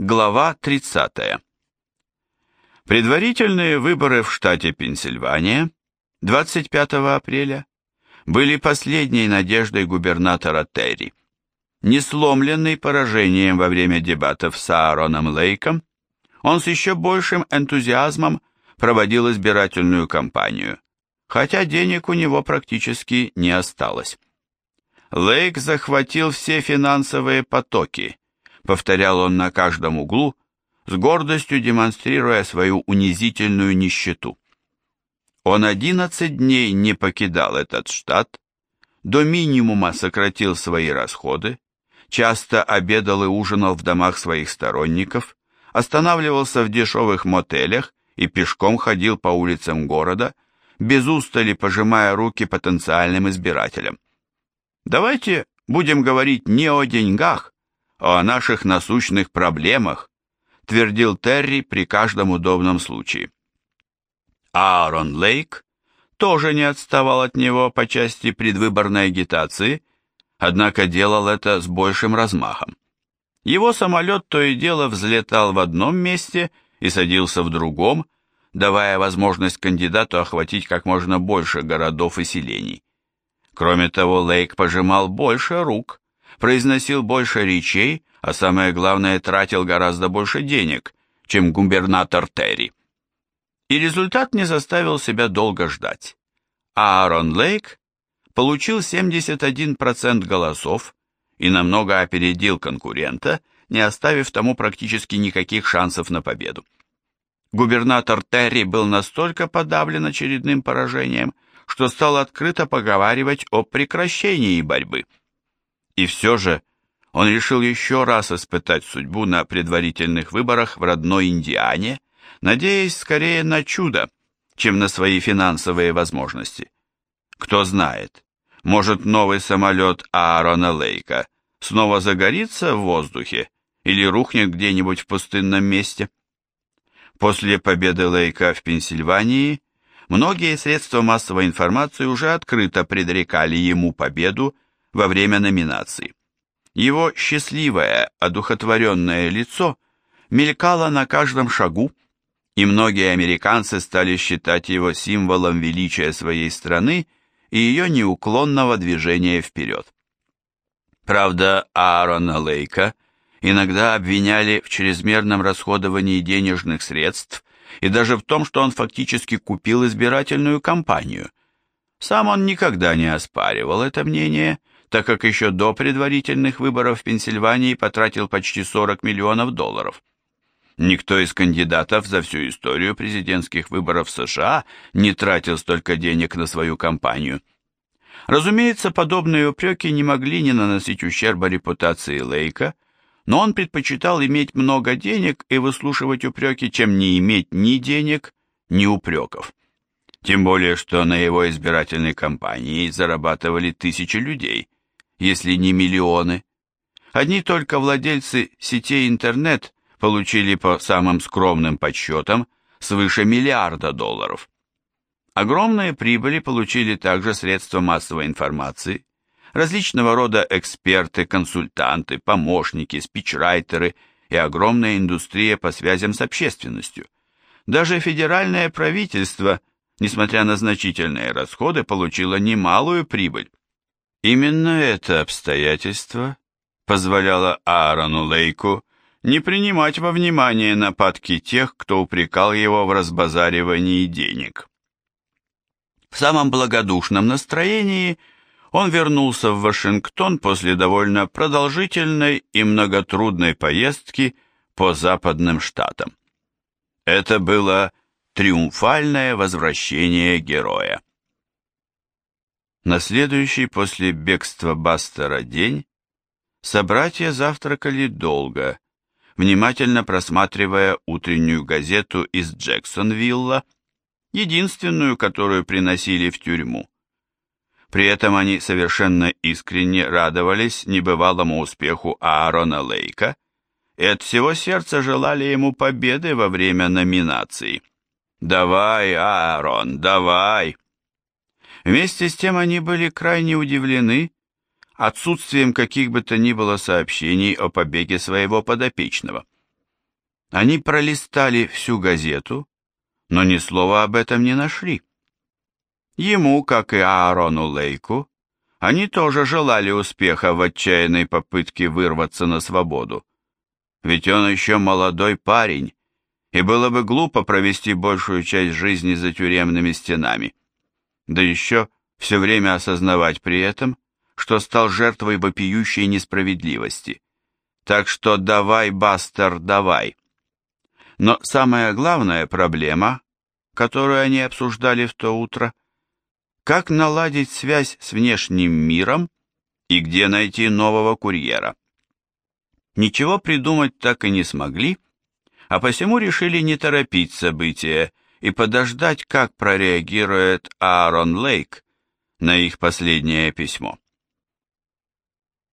Глава 30. Предварительные выборы в штате Пенсильвания 25 апреля были последней надеждой губернатора Терри. Не сломленный поражением во время дебатов с Аароном Лейком, он с еще большим энтузиазмом проводил избирательную кампанию, хотя денег у него практически не осталось. Лейк захватил все финансовые потоки, повторял он на каждом углу, с гордостью демонстрируя свою унизительную нищету. Он 11 дней не покидал этот штат, до минимума сократил свои расходы, часто обедал и ужинал в домах своих сторонников, останавливался в дешевых мотелях и пешком ходил по улицам города, без устали пожимая руки потенциальным избирателям. Давайте будем говорить не о деньгах, о наших насущных проблемах, твердил Терри при каждом удобном случае. Аарон Лейк тоже не отставал от него по части предвыборной агитации, однако делал это с большим размахом. Его самолет то и дело взлетал в одном месте и садился в другом, давая возможность кандидату охватить как можно больше городов и селений. Кроме того, Лейк пожимал больше рук, произносил больше речей, а самое главное, тратил гораздо больше денег, чем губернатор Терри. И результат не заставил себя долго ждать. Аарон Лейк получил 71% голосов и намного опередил конкурента, не оставив тому практически никаких шансов на победу. Губернатор Терри был настолько подавлен очередным поражением, что стал открыто поговаривать о прекращении борьбы. И все же он решил еще раз испытать судьбу на предварительных выборах в родной Индиане, надеясь скорее на чудо, чем на свои финансовые возможности. Кто знает, может новый самолет Аарона Лейка снова загорится в воздухе или рухнет где-нибудь в пустынном месте. После победы Лейка в Пенсильвании Многие средства массовой информации уже открыто предрекали ему победу во время номинации. Его счастливое, одухотворенное лицо мелькало на каждом шагу, и многие американцы стали считать его символом величия своей страны и ее неуклонного движения вперед. Правда, Аарона Лейка иногда обвиняли в чрезмерном расходовании денежных средств и даже в том, что он фактически купил избирательную кампанию. Сам он никогда не оспаривал это мнение, так как еще до предварительных выборов в Пенсильвании потратил почти 40 миллионов долларов. Никто из кандидатов за всю историю президентских выборов США не тратил столько денег на свою кампанию. Разумеется, подобные упреки не могли не наносить ущерба репутации Лейка, но он предпочитал иметь много денег и выслушивать упреки, чем не иметь ни денег, ни упреков. Тем более, что на его избирательной кампании зарабатывали тысячи людей, если не миллионы. Одни только владельцы сетей интернет получили по самым скромным подсчетам свыше миллиарда долларов. Огромные прибыли получили также средства массовой информации, различного рода эксперты, консультанты, помощники, спичрайтеры и огромная индустрия по связям с общественностью. Даже федеральное правительство, несмотря на значительные расходы, получило немалую прибыль. Именно это обстоятельство позволяло Аарону Лейку не принимать во внимание нападки тех, кто упрекал его в разбазаривании денег. В самом благодушном настроении – он вернулся в Вашингтон после довольно продолжительной и многотрудной поездки по западным штатам. Это было триумфальное возвращение героя. На следующий после бегства Бастера день собратья завтракали долго, внимательно просматривая утреннюю газету из Джексонвилла, единственную, которую приносили в тюрьму. При этом они совершенно искренне радовались небывалому успеху Аарона Лейка и от всего сердца желали ему победы во время номинации. «Давай, Аарон, давай!» Вместе с тем они были крайне удивлены отсутствием каких бы то ни было сообщений о побеге своего подопечного. Они пролистали всю газету, но ни слова об этом не нашли. Ему, как и Аарону Лейку, они тоже желали успеха в отчаянной попытке вырваться на свободу. Ведь он еще молодой парень, и было бы глупо провести большую часть жизни за тюремными стенами. Да еще все время осознавать при этом, что стал жертвой вопиющей несправедливости. Так что давай, Бастер, давай. Но самая главная проблема, которую они обсуждали в то утро, как наладить связь с внешним миром и где найти нового курьера. Ничего придумать так и не смогли, а посему решили не торопить события и подождать, как прореагирует Аарон Лейк на их последнее письмо.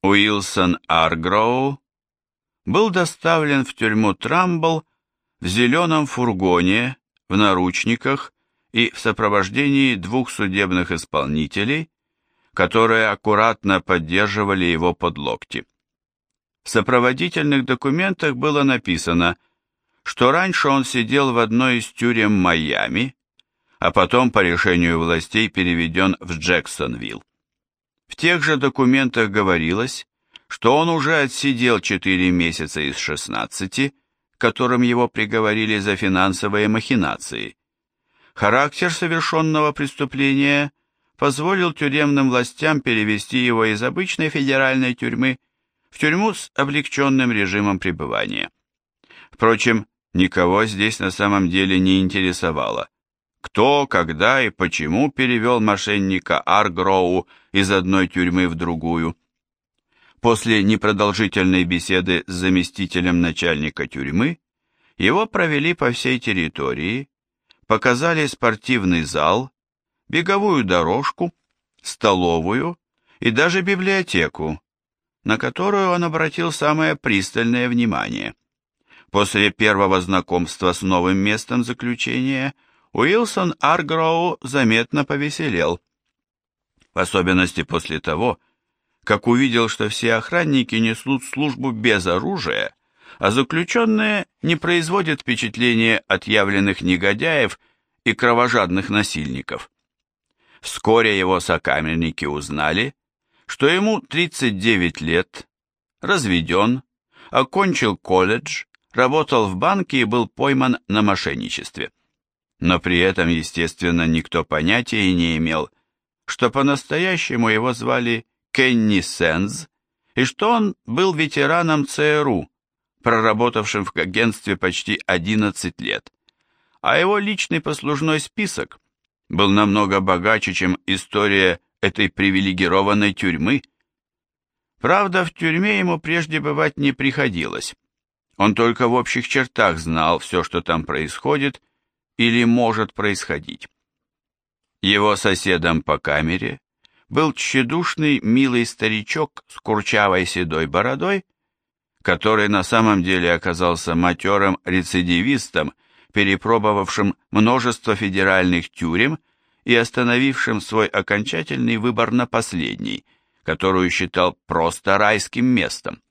Уилсон Аргроу был доставлен в тюрьму Трамбл в зеленом фургоне, в наручниках и в сопровождении двух судебных исполнителей, которые аккуратно поддерживали его под локти. В сопроводительных документах было написано, что раньше он сидел в одной из тюрем Майами, а потом по решению властей переведен в Джексонвилл. В тех же документах говорилось, что он уже отсидел 4 месяца из 16, которым его приговорили за финансовые махинации. Характер совершенного преступления позволил тюремным властям перевести его из обычной федеральной тюрьмы в тюрьму с облегченным режимом пребывания. Впрочем, никого здесь на самом деле не интересовало, кто, когда и почему перевел мошенника Аргроу из одной тюрьмы в другую. После непродолжительной беседы с заместителем начальника тюрьмы его провели по всей территории, показали спортивный зал, беговую дорожку, столовую и даже библиотеку, на которую он обратил самое пристальное внимание. После первого знакомства с новым местом заключения Уилсон Аргроу заметно повеселел, в особенности после того, как увидел, что все охранники несут службу без оружия, а заключенные не производят впечатления отъявленных негодяев и кровожадных насильников. Вскоре его сокамерники узнали, что ему 39 лет, разведен, окончил колледж, работал в банке и был пойман на мошенничестве. Но при этом, естественно, никто понятия не имел, что по-настоящему его звали Кенни Сенз, и что он был ветераном ЦРУ, проработавшим в агентстве почти 11 лет. А его личный послужной список был намного богаче, чем история этой привилегированной тюрьмы. Правда, в тюрьме ему прежде бывать не приходилось. Он только в общих чертах знал все, что там происходит или может происходить. Его соседом по камере был тщедушный, милый старичок с курчавой седой бородой, который на самом деле оказался матерым рецидивистом, перепробовавшим множество федеральных тюрем и остановившим свой окончательный выбор на последний, которую считал просто райским местом.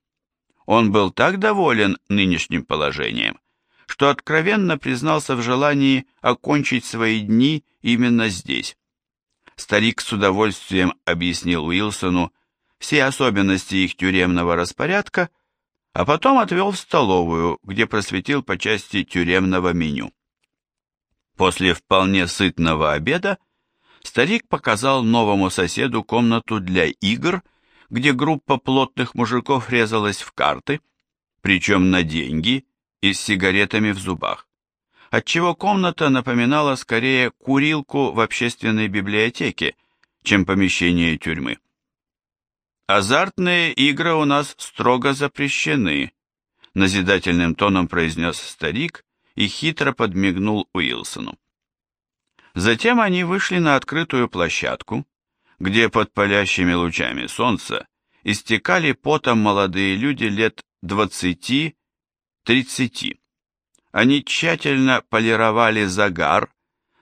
Он был так доволен нынешним положением, что откровенно признался в желании окончить свои дни именно здесь. Старик с удовольствием объяснил Уилсону все особенности их тюремного распорядка, а потом отвел в столовую, где просветил по части тюремного меню. После вполне сытного обеда старик показал новому соседу комнату для игр, где группа плотных мужиков резалась в карты, причем на деньги и с сигаретами в зубах отчего комната напоминала скорее курилку в общественной библиотеке, чем помещение тюрьмы. «Азартные игры у нас строго запрещены», — назидательным тоном произнес старик и хитро подмигнул Уилсону. Затем они вышли на открытую площадку, где под палящими лучами солнца истекали потом молодые люди лет двадцати-тридцати. Они тщательно полировали загар,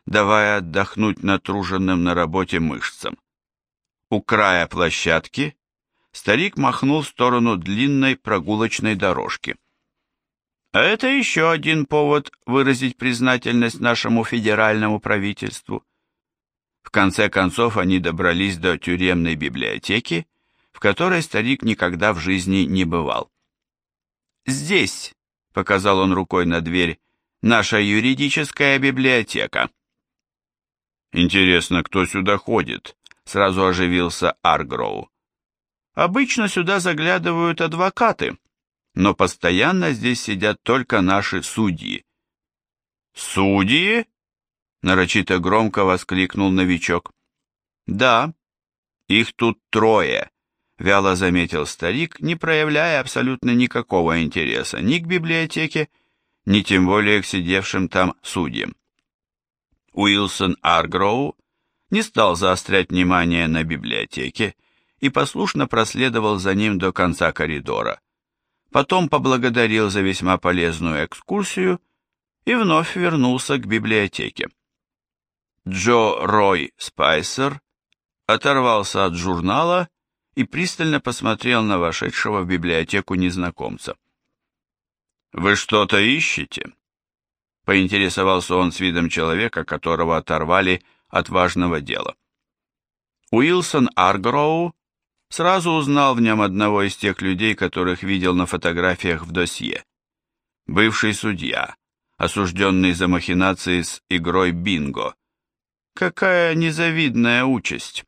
давая отдохнуть натруженным на работе мышцам. У края площадки старик махнул в сторону длинной прогулочной дорожки. А это еще один повод выразить признательность нашему федеральному правительству. В конце концов они добрались до тюремной библиотеки, в которой старик никогда в жизни не бывал. «Здесь», — показал он рукой на дверь, — «наша юридическая библиотека». «Интересно, кто сюда ходит?» — сразу оживился Аргроу. «Обычно сюда заглядывают адвокаты, но постоянно здесь сидят только наши судьи». «Судьи?» — нарочито громко воскликнул новичок. «Да, их тут трое», — вяло заметил старик, не проявляя абсолютно никакого интереса ни к библиотеке, ни тем более к сидевшим там судьям. Уилсон Аргроу не стал заострять внимание на библиотеке и послушно проследовал за ним до конца коридора. Потом поблагодарил за весьма полезную экскурсию и вновь вернулся к библиотеке. Джо Рой Спайсер оторвался от журнала и пристально посмотрел на вошедшего в библиотеку незнакомца. «Вы что-то ищете?» поинтересовался он с видом человека, которого оторвали от важного дела. Уилсон Аргроу сразу узнал в нем одного из тех людей, которых видел на фотографиях в досье. Бывший судья, осужденный за махинации с игрой бинго. Какая незавидная участь.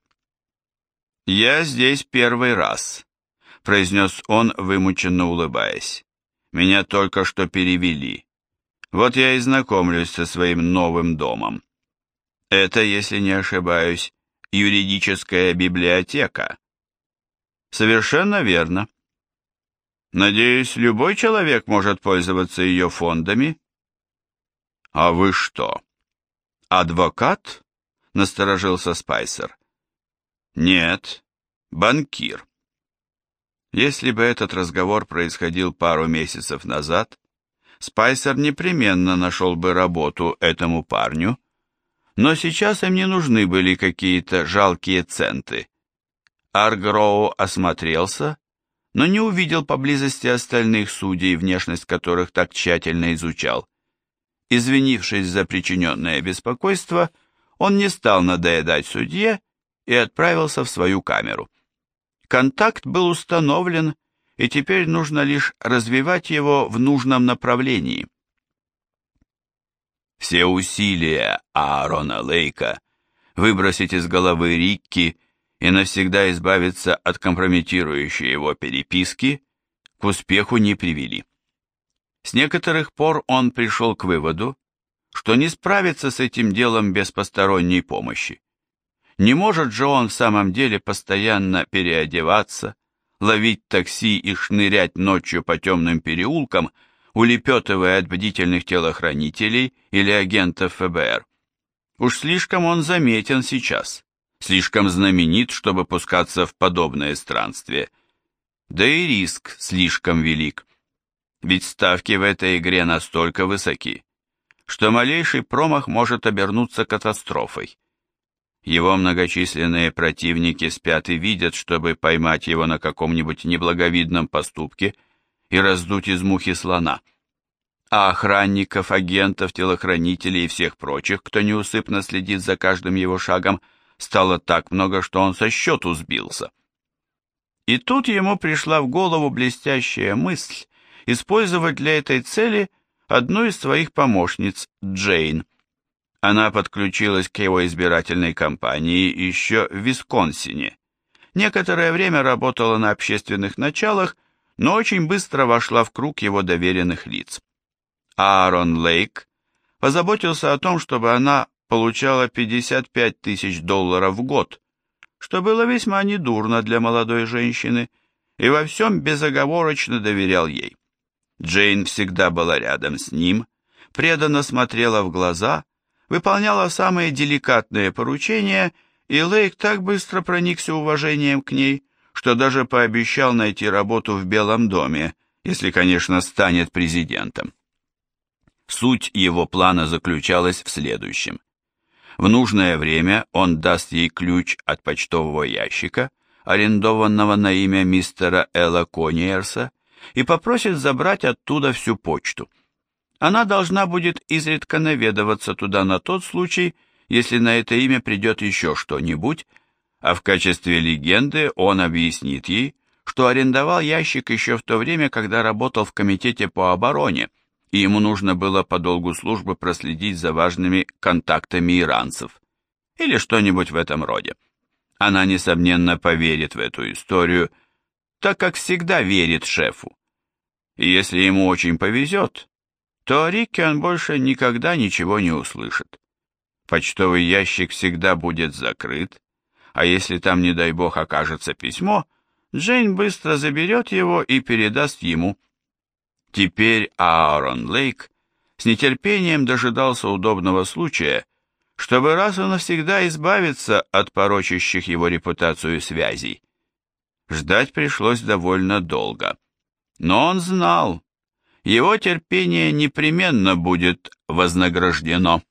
«Я здесь первый раз», — произнес он, вымученно улыбаясь. «Меня только что перевели. Вот я и знакомлюсь со своим новым домом. Это, если не ошибаюсь, юридическая библиотека. Совершенно верно. Надеюсь, любой человек может пользоваться ее фондами. А вы что, адвокат? Насторожился Спайсер. Нет, банкир. Если бы этот разговор происходил пару месяцев назад, Спайсер непременно нашел бы работу этому парню, но сейчас им не нужны были какие-то жалкие центы. Аргроу осмотрелся, но не увидел поблизости остальных судей, внешность которых так тщательно изучал. Извинившись за причиненное беспокойство, он не стал надоедать судье и отправился в свою камеру. Контакт был установлен, и теперь нужно лишь развивать его в нужном направлении. Все усилия Аарона Лейка выбросить из головы Рикки и навсегда избавиться от компрометирующей его переписки к успеху не привели. С некоторых пор он пришел к выводу, что не справится с этим делом без посторонней помощи. Не может же он в самом деле постоянно переодеваться, ловить такси и шнырять ночью по темным переулкам, улепетывая от бдительных телохранителей или агентов ФБР. Уж слишком он заметен сейчас, слишком знаменит, чтобы пускаться в подобное странствие. Да и риск слишком велик. Ведь ставки в этой игре настолько высоки, что малейший промах может обернуться катастрофой. Его многочисленные противники спят и видят, чтобы поймать его на каком-нибудь неблаговидном поступке и раздуть из мухи слона. А охранников, агентов, телохранителей и всех прочих, кто неусыпно следит за каждым его шагом, стало так много, что он со счету сбился. И тут ему пришла в голову блестящая мысль использовать для этой цели одну из своих помощниц, Джейн. Она подключилась к его избирательной кампании еще в Висконсине. Некоторое время работала на общественных началах, но очень быстро вошла в круг его доверенных лиц. Аарон Лейк позаботился о том, чтобы она получала 55 тысяч долларов в год, что было весьма недурно для молодой женщины, и во всем безоговорочно доверял ей. Джейн всегда была рядом с ним, преданно смотрела в глаза выполняла самые деликатные поручения, и Лейк так быстро проникся уважением к ней, что даже пообещал найти работу в Белом доме, если, конечно, станет президентом. Суть его плана заключалась в следующем. В нужное время он даст ей ключ от почтового ящика, арендованного на имя мистера Элла Кониерса, и попросит забрать оттуда всю почту. Она должна будет изредка наведываться туда на тот случай, если на это имя придет еще что-нибудь, а в качестве легенды он объяснит ей, что арендовал ящик еще в то время, когда работал в комитете по обороне, и ему нужно было по долгу службы проследить за важными контактами иранцев. Или что-нибудь в этом роде. Она, несомненно, поверит в эту историю, так как всегда верит шефу. И если ему очень повезет, то о Рике он больше никогда ничего не услышит. Почтовый ящик всегда будет закрыт, а если там, не дай бог, окажется письмо, Джейн быстро заберет его и передаст ему. Теперь Аарон Лейк с нетерпением дожидался удобного случая, чтобы раз и навсегда избавиться от порочащих его репутацию связей. Ждать пришлось довольно долго. Но он знал, его терпение непременно будет вознаграждено.